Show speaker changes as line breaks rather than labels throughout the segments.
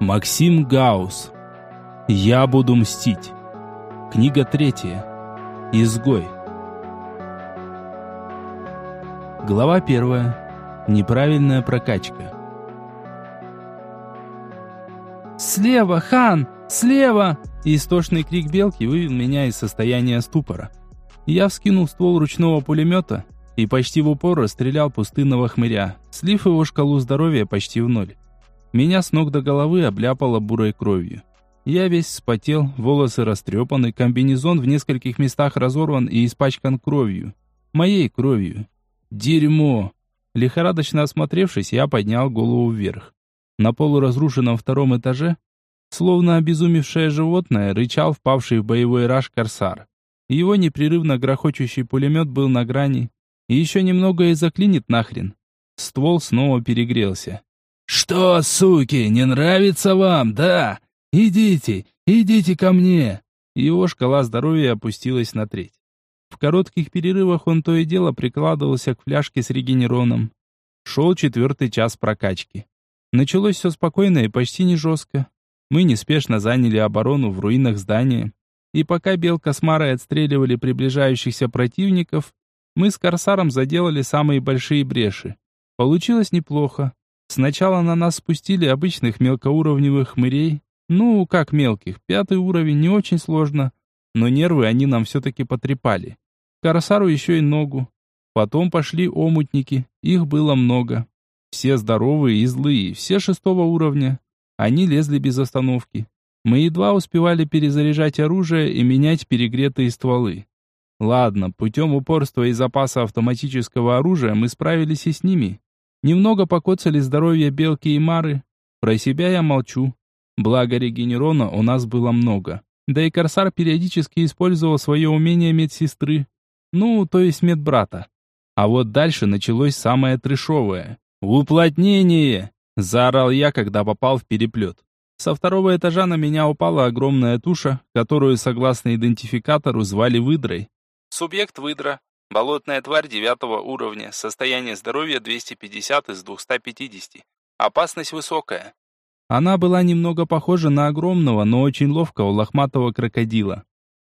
Максим Гаус. Я буду мстить. Книга третья. Изгой. Глава первая. Неправильная прокачка. «Слева, хан! Слева!» Истошный крик белки вывел меня из состояния ступора. Я вскинул ствол ручного пулемета и почти в упор расстрелял пустынного хмыря, слив его шкалу здоровья почти в ноль. Меня с ног до головы обляпало бурой кровью. Я весь вспотел, волосы растрепаны, комбинезон в нескольких местах разорван и испачкан кровью. Моей кровью. Дерьмо! Лихорадочно осмотревшись, я поднял голову вверх. На полуразрушенном втором этаже, словно обезумевшее животное, рычал впавший в боевой раж корсар. Его непрерывно грохочущий пулемет был на грани, и еще немного и заклинит нахрен. Ствол снова перегрелся.
«Что, суки, не нравится вам, да? Идите, идите ко мне!»
Его шкала здоровья опустилась на треть. В коротких перерывах он то и дело прикладывался к фляжке с регенероном. Шел четвертый час прокачки. Началось все спокойно и почти не жестко. Мы неспешно заняли оборону в руинах здания. И пока Белка с Марой отстреливали приближающихся противников, мы с Корсаром заделали самые большие бреши. Получилось неплохо. Сначала на нас спустили обычных мелкоуровневых хмырей. Ну, как мелких, пятый уровень не очень сложно. Но нервы они нам все-таки потрепали. Корсару еще и ногу. Потом пошли омутники, их было много. Все здоровые и злые, все шестого уровня. Они лезли без остановки. Мы едва успевали перезаряжать оружие и менять перегретые стволы. Ладно, путем упорства и запаса автоматического оружия мы справились и с ними. Немного покоцали здоровье Белки и Мары. Про себя я молчу. Благо регенерона у нас было много. Да и Корсар периодически использовал свое умение медсестры. Ну, то есть медбрата. А вот дальше началось самое трешовое. «Уплотнение!» – заорал я, когда попал в переплет. Со второго этажа на меня упала огромная туша, которую, согласно идентификатору, звали выдрой. Субъект выдра. Болотная тварь девятого уровня. Состояние здоровья 250 из 250. Опасность высокая. Она была немного похожа на огромного, но очень ловкого лохматого крокодила.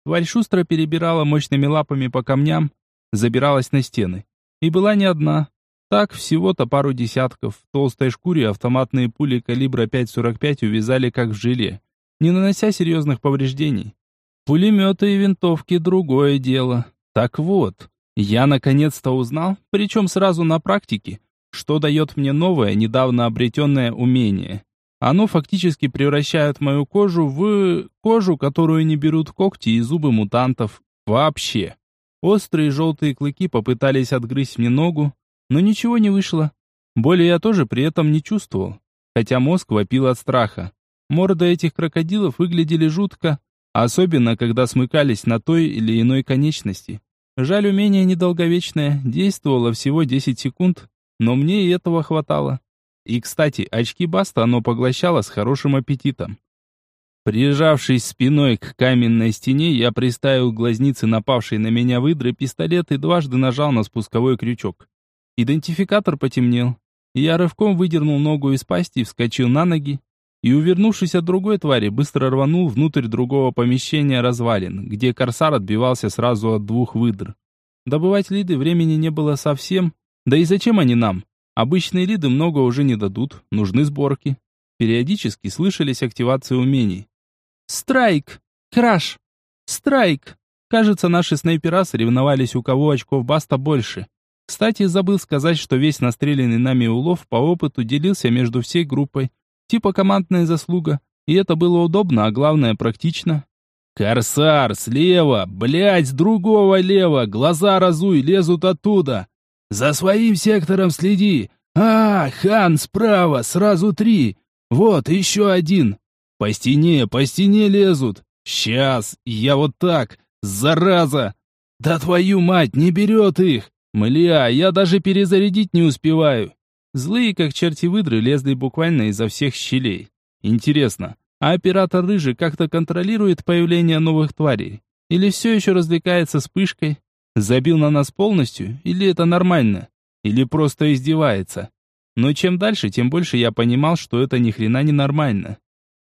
Тварь шустро перебирала мощными лапами по камням, забиралась на стены. И была не одна. Так, всего-то пару десятков. В толстой шкуре автоматные пули калибра 5,45 увязали как в желе, не нанося серьезных повреждений. Пулеметы и винтовки – другое дело. Так вот, я наконец-то узнал, причем сразу на практике, что дает мне новое, недавно обретенное умение. Оно фактически превращает мою кожу в... кожу, которую не берут когти и зубы мутантов. Вообще. Острые желтые клыки попытались отгрызть мне ногу, но ничего не вышло. Боли я тоже при этом не чувствовал, хотя мозг вопил от страха. Морды этих крокодилов выглядели жутко, особенно когда смыкались на той или иной конечности. Жаль, умение недолговечное, действовало всего 10 секунд, но мне и этого хватало. И, кстати, очки Баста оно поглощало с хорошим аппетитом. Прижавшись спиной к каменной стене, я приставил глазницы напавшей на меня выдры пистолет и дважды нажал на спусковой крючок. Идентификатор потемнел. Я рывком выдернул ногу из пасти, вскочил на ноги и, увернувшись от другой твари, быстро рванул внутрь другого помещения развалин, где корсар отбивался сразу от двух выдр. Добывать лиды времени не было совсем, да и зачем они нам? Обычные лиды много уже не дадут, нужны сборки. Периодически слышались активации умений. «Страйк! Краш! Страйк!» Кажется, наши снайпера соревновались, у кого очков баста больше. Кстати, забыл сказать, что весь настреленный нами улов по опыту делился между всей группой, Типа командная заслуга. И это было удобно, а главное практично. «Корсар, слева! Блядь, с другого лева! Глаза разуй, лезут оттуда! За своим сектором следи! А, хан, справа, сразу три! Вот, еще один! По стене, по стене лезут! Сейчас, я вот так! Зараза! Да твою мать, не берет их! Мля, я даже перезарядить не успеваю! Злые, как черти выдры, лезли буквально изо всех щелей. Интересно, а оператор Рыжий как-то контролирует появление новых тварей? Или все еще развлекается вспышкой? Забил на нас полностью? Или это нормально? Или просто издевается? Но чем дальше, тем больше я понимал, что это ни хрена не нормально.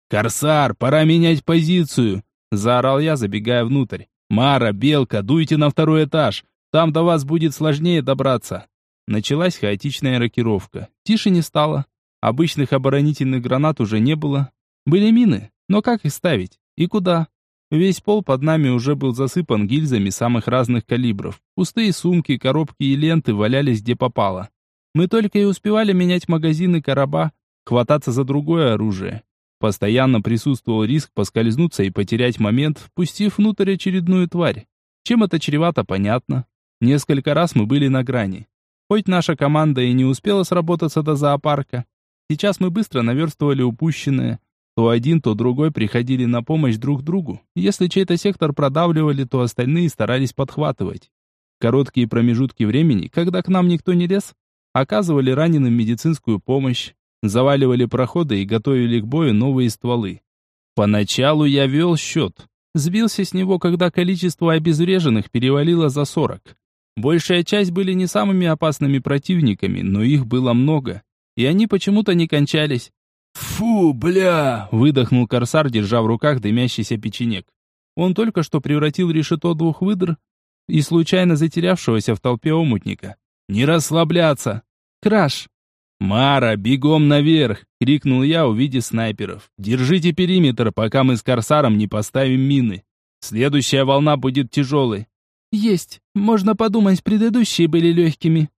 «Корсар, пора менять позицию!» Заорал я, забегая внутрь. «Мара, Белка, дуйте на второй этаж. Там до вас будет сложнее добраться». Началась хаотичная рокировка. Тише не стало. Обычных оборонительных гранат уже не было. Были мины, но как их ставить? И куда? Весь пол под нами уже был засыпан гильзами самых разных калибров. Пустые сумки, коробки и ленты валялись где попало. Мы только и успевали менять магазины короба, хвататься за другое оружие. Постоянно присутствовал риск поскользнуться и потерять момент, впустив внутрь очередную тварь. Чем это чревато, понятно. Несколько раз мы были на грани. Хоть наша команда и не успела сработаться до зоопарка, сейчас мы быстро наверстывали упущенное. То один, то другой приходили на помощь друг другу. Если чей-то сектор продавливали, то остальные старались подхватывать. Короткие промежутки времени, когда к нам никто не лез, оказывали раненым медицинскую помощь, заваливали проходы и готовили к бою новые стволы. Поначалу я вел счет. Сбился с него, когда количество обезвреженных перевалило за 40. Большая часть были не самыми опасными противниками, но их было много, и они почему-то не кончались.
«Фу, бля!» — выдохнул корсар, держа в руках дымящийся печенек. Он только что превратил решето двух выдр и случайно затерявшегося в толпе омутника. «Не расслабляться!» «Краш!» «Мара, бегом наверх!» — крикнул я, увидев снайперов. «Держите периметр, пока мы с Корсаром не поставим мины. Следующая волна будет тяжелой».
«Есть. Можно подумать, предыдущие были легкими».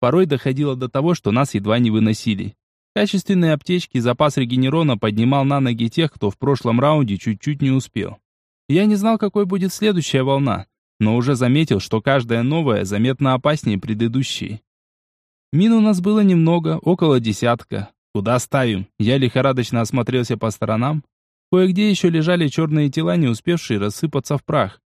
Порой доходило до того, что нас едва не выносили. Качественные аптечки и запас регенерона поднимал на ноги тех, кто в прошлом раунде чуть-чуть не успел. Я не знал, какой будет следующая волна, но уже заметил, что каждая новая заметно опаснее предыдущей. Мин у нас было немного, около десятка. Куда ставим? Я лихорадочно осмотрелся по сторонам. Кое-где еще лежали черные тела, не успевшие рассыпаться в прах.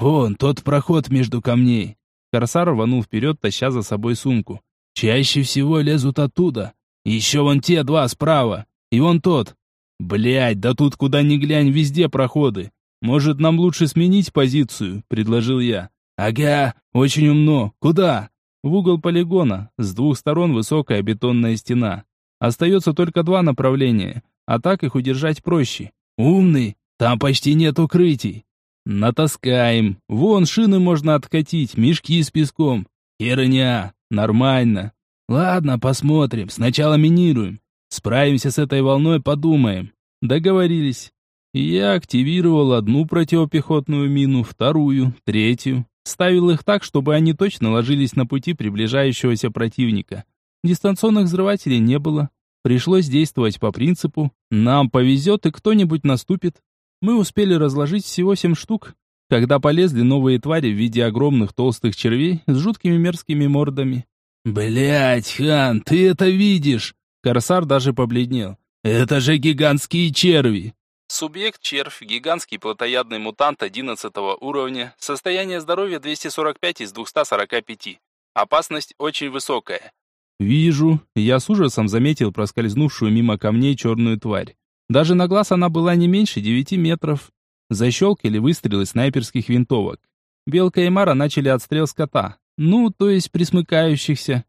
«Вон, тот проход между камней».
Корсар рванул вперед, таща за собой сумку.
«Чаще всего лезут оттуда. Еще вон те два справа. И вон тот.
Блядь, да тут куда ни глянь, везде проходы. Может, нам лучше сменить позицию?» — предложил я.
«Ага, очень умно. Куда?»
В угол полигона, с двух сторон высокая бетонная стена. Остается только два направления, а так их удержать проще.
Умный, там почти нет укрытий.
Натаскаем. Вон шины можно откатить, мешки с песком. Херня, нормально.
Ладно, посмотрим, сначала минируем. Справимся с этой волной, подумаем.
Договорились. Я активировал одну противопехотную мину, вторую, третью. Ставил их так, чтобы они точно ложились на пути приближающегося противника. Дистанционных взрывателей не было. Пришлось действовать по принципу «нам повезет и кто-нибудь наступит». Мы успели разложить всего семь штук, когда полезли новые твари в виде огромных толстых червей с жуткими мерзкими мордами.
Блять, хан, ты это видишь?»
Корсар даже побледнел.
«Это же гигантские черви!»
Субъект червь, гигантский плотоядный мутант 11 уровня, состояние здоровья 245 из 245. Опасность очень высокая. Вижу, я с ужасом заметил проскользнувшую мимо камней черную тварь. Даже на глаз она была не меньше 9 метров. Защелкали выстрелы снайперских винтовок. Белка и Мара начали отстрел скота. Ну, то есть присмыкающихся.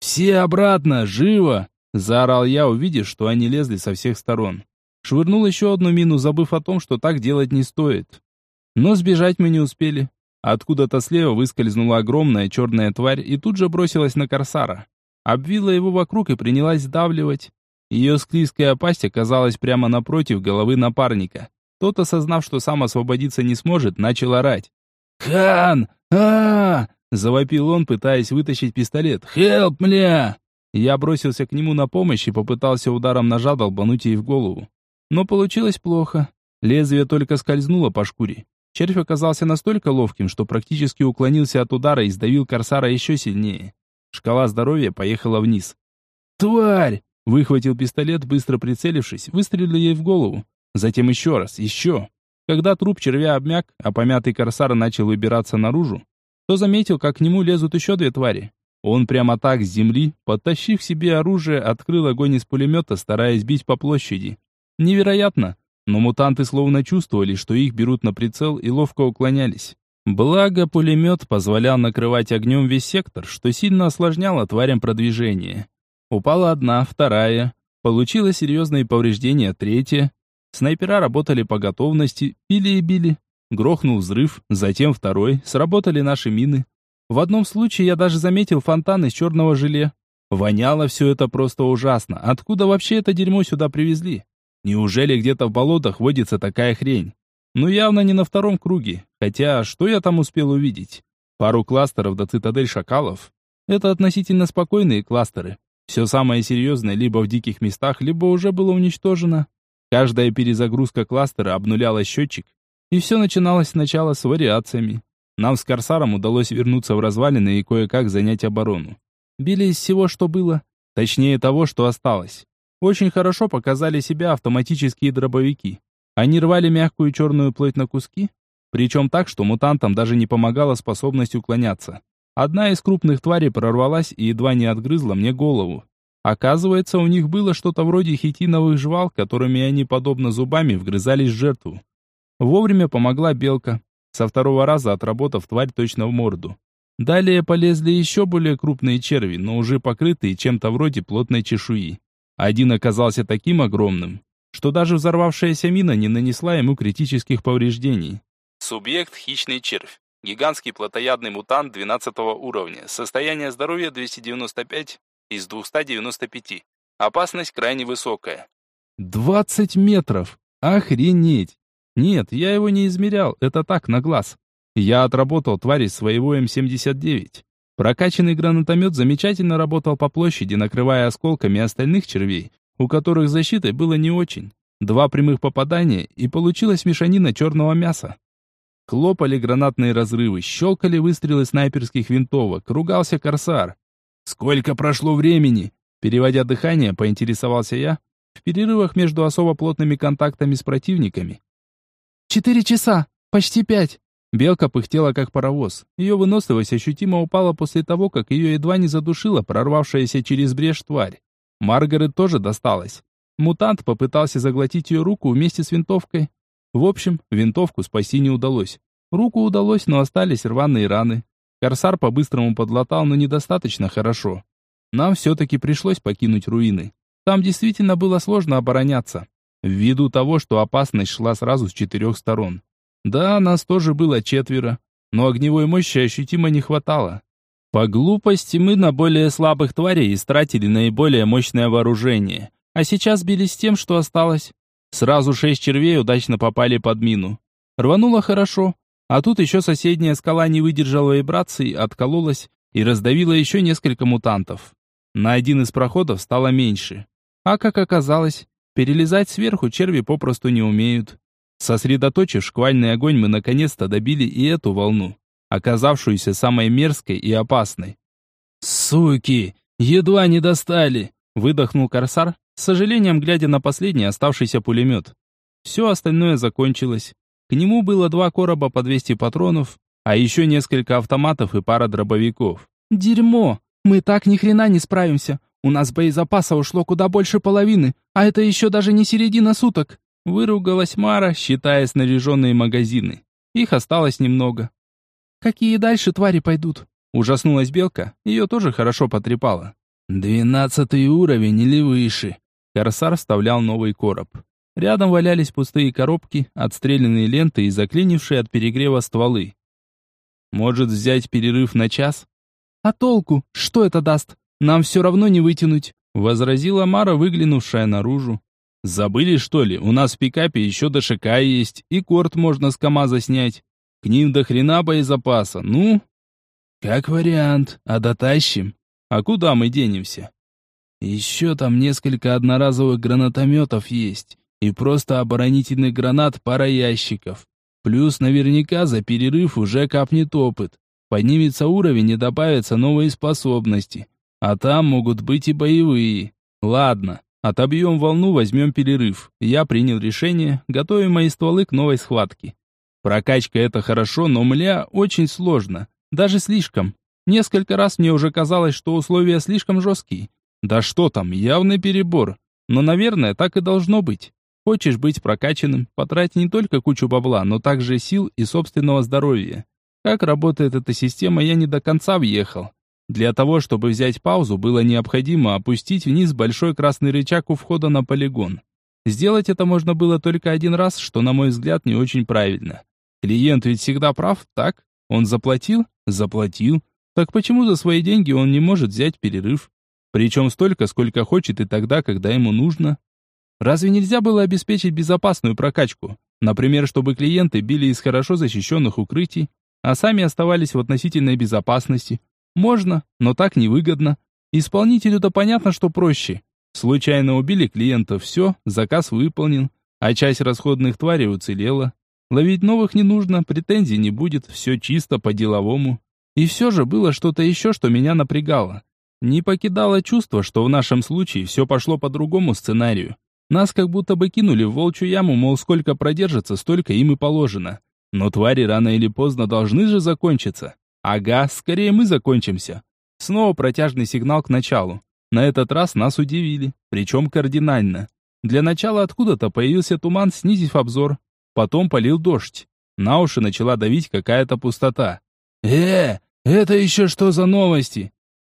«Все обратно, живо!» Заорал я, увидев, что они лезли со всех сторон. Швырнул еще одну мину, забыв о том, что так делать не стоит. Но сбежать мы не успели. Откуда-то слева выскользнула огромная черная тварь и тут же бросилась на корсара. Обвила его вокруг и принялась сдавливать. Ее склизкая пасть оказалась прямо напротив головы напарника. Тот, осознав, что сам освободиться не сможет, начал орать.
«Хан! а, -а, -а
Завопил он, пытаясь вытащить пистолет.
«Хелп, мля!»
Я бросился к нему на помощь и попытался ударом ножа долбануть ей в голову. Но получилось плохо. Лезвие только скользнуло по шкуре. Червь оказался настолько ловким, что практически уклонился от удара и сдавил корсара еще сильнее. Шкала здоровья поехала вниз.
«Тварь!»
Выхватил пистолет, быстро прицелившись, выстрелил ей в голову. Затем еще раз, еще. Когда труп червя обмяк, а помятый корсар начал выбираться наружу, то заметил, как к нему лезут еще две твари. Он прямо так с земли, подтащив себе оружие, открыл огонь из пулемета, стараясь бить по площади. Невероятно, но мутанты словно чувствовали, что их берут на прицел и ловко уклонялись. Благо, пулемет позволял накрывать огнем весь сектор, что сильно осложняло тварям продвижение. Упала одна, вторая. Получила серьезные повреждения третья. Снайпера работали по готовности, пили и били. Грохнул взрыв, затем второй, сработали наши мины. В одном случае я даже заметил фонтан из черного желе. Воняло все это просто ужасно. Откуда вообще это дерьмо сюда привезли? Неужели где-то в болотах водится такая хрень? Ну явно не на втором круге. Хотя, что я там успел увидеть? Пару кластеров до цитадель шакалов. Это относительно спокойные кластеры. Все самое серьезное либо в диких местах, либо уже было уничтожено. Каждая перезагрузка кластера обнуляла счетчик, и все начиналось сначала с вариациями. Нам с Корсаром удалось вернуться в развалины и кое-как занять оборону. Били из всего, что было. Точнее того, что осталось. Очень хорошо показали себя автоматические дробовики. Они рвали мягкую черную плоть на куски, причем так, что мутантам даже не помогала способность уклоняться. Одна из крупных тварей прорвалась и едва не отгрызла мне голову. Оказывается, у них было что-то вроде хитиновых жвал, которыми они, подобно зубами, вгрызались в жертву. Вовремя помогла белка, со второго раза отработав тварь точно в морду. Далее полезли еще более крупные черви, но уже покрытые чем-то вроде плотной чешуи. Один оказался таким огромным, что даже взорвавшаяся мина не нанесла ему критических повреждений. Субъект – хищный червь. Гигантский плотоядный мутант 12 уровня. Состояние здоровья 295 из 295. Опасность крайне высокая. 20 метров! Охренеть! Нет, я его не измерял, это так, на глаз. Я отработал твари своего М-79. Прокачанный гранатомет замечательно работал по площади, накрывая осколками остальных червей, у которых защитой было не очень. Два прямых попадания, и получилась мешанина черного мяса. Хлопали гранатные разрывы, щелкали выстрелы снайперских винтовок, ругался корсар. «Сколько прошло времени?» Переводя дыхание, поинтересовался я, в перерывах между особо плотными контактами с противниками.
«Четыре часа, почти пять».
Белка пыхтела как паровоз. Ее выносливость ощутимо упала после того, как ее едва не задушила прорвавшаяся через брешь тварь. Маргарет тоже досталась. Мутант попытался заглотить ее руку вместе с винтовкой. В общем, винтовку спасти не удалось. Руку удалось, но остались рваные раны. Корсар по-быстрому подлатал, но недостаточно хорошо. Нам все-таки пришлось покинуть руины. Там действительно было сложно обороняться. Ввиду того, что опасность шла сразу с четырех сторон. Да, нас тоже было четверо, но огневой мощи ощутимо не хватало. По глупости мы на более слабых тварей истратили наиболее мощное вооружение, а сейчас бились с тем, что осталось. Сразу шесть червей удачно попали под мину. Рвануло хорошо, а тут еще соседняя скала не выдержала вибраций, откололась и раздавила еще несколько мутантов. На один из проходов стало меньше. А как оказалось, Перелезать сверху черви попросту не умеют. Сосредоточив шквальный огонь, мы наконец-то добили и эту волну, оказавшуюся самой мерзкой и опасной. «Суки! Едва не достали!» — выдохнул Корсар, с сожалением глядя на последний оставшийся пулемет. Все остальное закончилось. К нему было два короба по 200 патронов, а еще несколько автоматов и пара дробовиков.
«Дерьмо! Мы так ни хрена не справимся! У нас боезапаса ушло куда больше половины, а это еще даже не середина суток.
Выругалась Мара, считая снаряженные магазины. Их осталось немного.
Какие дальше твари пойдут?
Ужаснулась Белка, ее тоже хорошо потрепало.
Двенадцатый уровень или выше.
Корсар вставлял новый короб. Рядом валялись пустые коробки, отстрелянные ленты и заклинившие от перегрева стволы. Может взять перерыв на час?
А толку? Что это даст? Нам все равно не вытянуть», —
возразила Мара, выглянувшая наружу. «Забыли, что ли? У нас в пикапе еще ДШК есть, и корт можно с КамАЗа снять. К ним до хрена боезапаса, ну?»
«Как вариант, а дотащим.
А куда мы денемся?»
«Еще там несколько одноразовых гранатометов есть, и просто оборонительных гранат пара ящиков. Плюс наверняка за перерыв уже капнет опыт. Поднимется уровень и добавятся новые способности. А там могут быть и боевые.
Ладно, отобьем волну, возьмем перерыв. Я принял решение, готовим мои стволы к новой схватке. Прокачка это хорошо, но мля очень сложно. Даже слишком. Несколько раз мне уже казалось, что условия слишком жесткие. Да что там, явный перебор. Но, наверное, так и должно быть. Хочешь быть прокачанным, потрать не только кучу бабла, но также сил и собственного здоровья. Как работает эта система, я не до конца въехал. Для того, чтобы взять паузу, было необходимо опустить вниз большой красный рычаг у входа на полигон. Сделать это можно было только один раз, что, на мой взгляд, не очень правильно. Клиент ведь всегда прав, так? Он заплатил? Заплатил. Так почему за свои деньги он не может взять перерыв? Причем столько, сколько хочет и тогда, когда ему нужно. Разве нельзя было обеспечить безопасную прокачку? Например, чтобы клиенты били из хорошо защищенных укрытий, а сами оставались в относительной безопасности. Можно, но так невыгодно. Исполнителю-то понятно, что проще. Случайно убили клиента, все, заказ выполнен, а часть расходных тварей уцелела. Ловить новых не нужно, претензий не будет, все чисто по-деловому. И все же было что-то еще, что меня напрягало. Не покидало чувство, что в нашем случае все пошло по другому сценарию. Нас как будто бы кинули в волчью яму, мол, сколько продержится, столько им и положено. Но твари рано или поздно должны же закончиться. Ага, скорее мы закончимся. Снова протяжный сигнал к началу. На этот раз нас удивили, причем кардинально. Для начала откуда-то появился туман, снизив обзор. Потом полил дождь. На уши начала давить какая-то пустота. «Э, это еще что за новости?»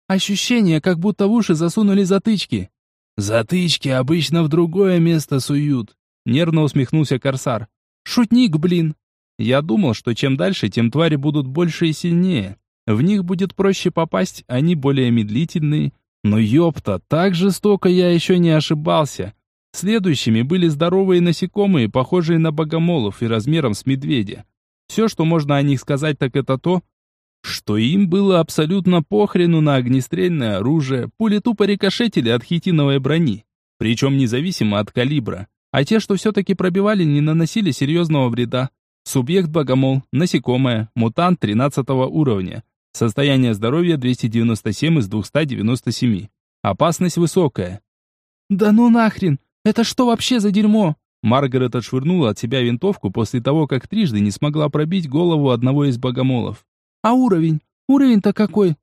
Ощущение, как будто в уши засунули затычки.
«Затычки обычно в другое место суют», — нервно усмехнулся Корсар.
«Шутник, блин!»
Я думал, что чем дальше, тем твари будут больше и сильнее. В них будет проще попасть, они более медлительные. Но ёпта, так жестоко я еще не ошибался. Следующими были здоровые насекомые, похожие на богомолов и размером с медведя. Все, что можно о них сказать, так это то, что им было абсолютно похрену на огнестрельное оружие, пули тупо рикошетили от хитиновой брони, причем независимо от калибра, а те, что все-таки пробивали, не наносили серьезного вреда. Субъект богомол, насекомое, мутант 13 уровня, состояние здоровья 297 из 297, опасность высокая.
«Да ну нахрен! Это что вообще за дерьмо?»
Маргарет отшвырнула от себя винтовку после того, как трижды не смогла пробить голову одного из богомолов.
А уровень? Уровень-то какой?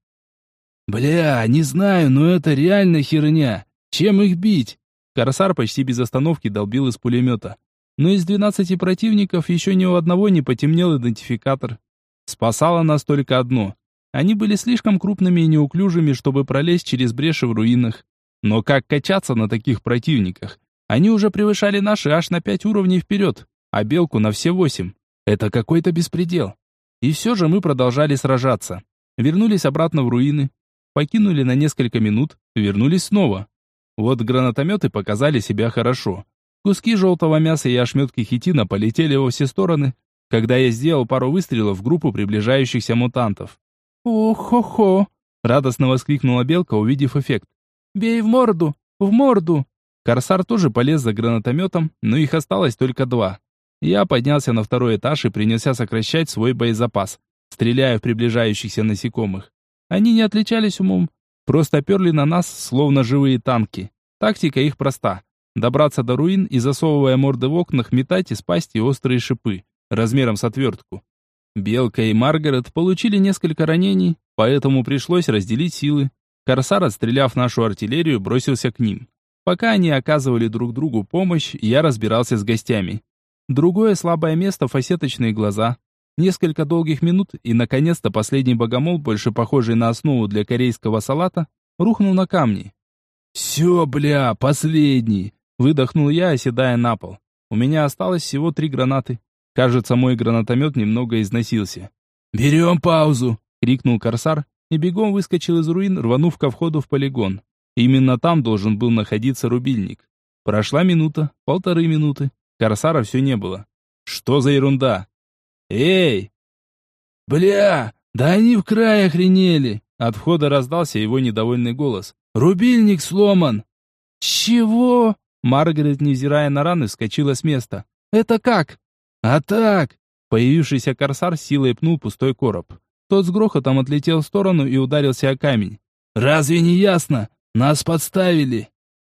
Бля, не знаю, но это реально херня. Чем их бить? Корсар почти без остановки долбил из пулемета. Но из двенадцати противников еще ни у одного не потемнел идентификатор. Спасало нас только одно. Они были слишком крупными и неуклюжими, чтобы пролезть через бреши в руинах. Но как качаться на таких противниках? Они уже превышали наши аж на пять уровней вперед, а белку на все восемь. Это какой-то беспредел. И все же мы продолжали сражаться. Вернулись обратно в руины. Покинули на несколько минут, вернулись снова. Вот гранатометы показали себя хорошо. Куски желтого мяса и ошметки хитина полетели во все стороны, когда я сделал пару выстрелов в группу приближающихся мутантов.
«О-хо-хо!»
— радостно воскликнула белка, увидев эффект.
«Бей в морду! В морду!»
Корсар тоже полез за гранатометом, но их осталось только два. Я поднялся на второй этаж и принялся сокращать свой боезапас, стреляя в приближающихся насекомых. Они не отличались умом, просто перли на нас, словно живые танки. Тактика их проста. Добраться до руин и, засовывая морды в окнах, метать из пасти острые шипы, размером с отвертку. Белка и Маргарет получили несколько ранений, поэтому пришлось разделить силы. Корсар, отстреляв нашу артиллерию, бросился к ним. Пока они оказывали друг другу помощь, я разбирался с гостями. Другое слабое место — фасеточные глаза. Несколько долгих минут, и, наконец-то, последний богомол, больше похожий на основу для корейского салата, рухнул на камни. «Все, бля, последний!» — выдохнул я, оседая на пол. У меня осталось всего три гранаты. Кажется, мой гранатомет немного износился. «Берем паузу!» — крикнул корсар и бегом выскочил из руин, рванув ко входу в полигон. Именно там должен был находиться рубильник. Прошла минута, полторы минуты. Корсара все не было. Что за ерунда? Эй! Бля, да они в край охренели! От входа раздался его недовольный голос. Рубильник сломан!
Чего?
Маргарет, невзирая на раны, вскочила с места.
Это как?
А так! Появившийся корсар силой пнул пустой короб. Тот с грохотом отлетел в сторону и ударился о камень. «Разве не ясно? Нас подставили!»